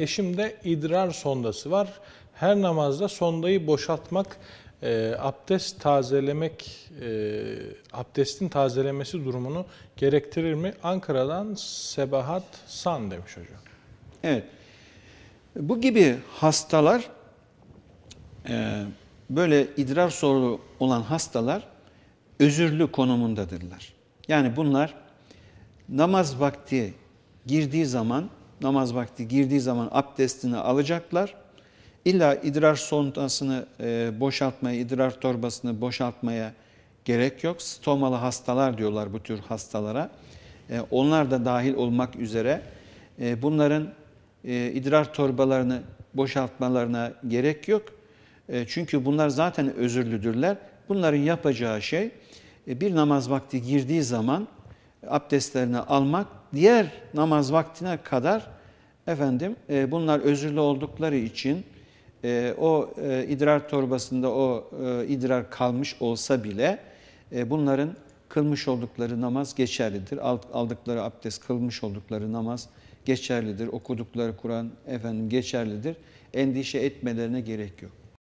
Eşimde idrar sondası var. Her namazda sondayı boşaltmak, e, abdest tazelemek, e, abdestin tazelemesi durumunu gerektirir mi? Ankara'dan Sebahat San demiş hocam. Evet. Bu gibi hastalar e, böyle idrar sorunu olan hastalar özürlü konumundadırlar. Yani bunlar namaz vakti girdiği zaman namaz vakti girdiği zaman abdestini alacaklar. İlla idrar sondasını e, boşaltmaya, idrar torbasını boşaltmaya gerek yok. Stomalı hastalar diyorlar bu tür hastalara. E, onlar da dahil olmak üzere e, bunların idrar torbalarını boşaltmalarına gerek yok. Çünkü bunlar zaten özürlüdürler. Bunların yapacağı şey bir namaz vakti girdiği zaman abdestlerini almak, diğer namaz vaktine kadar efendim e, bunlar özürlü oldukları için e, o e, idrar torbasında o e, idrar kalmış olsa bile e, bunların kılmış oldukları namaz geçerlidir. Aldıkları abdest kılmış oldukları namaz geçerlidir. Okudukları Kur'an efendim geçerlidir. Endişe etmelerine gerek yok.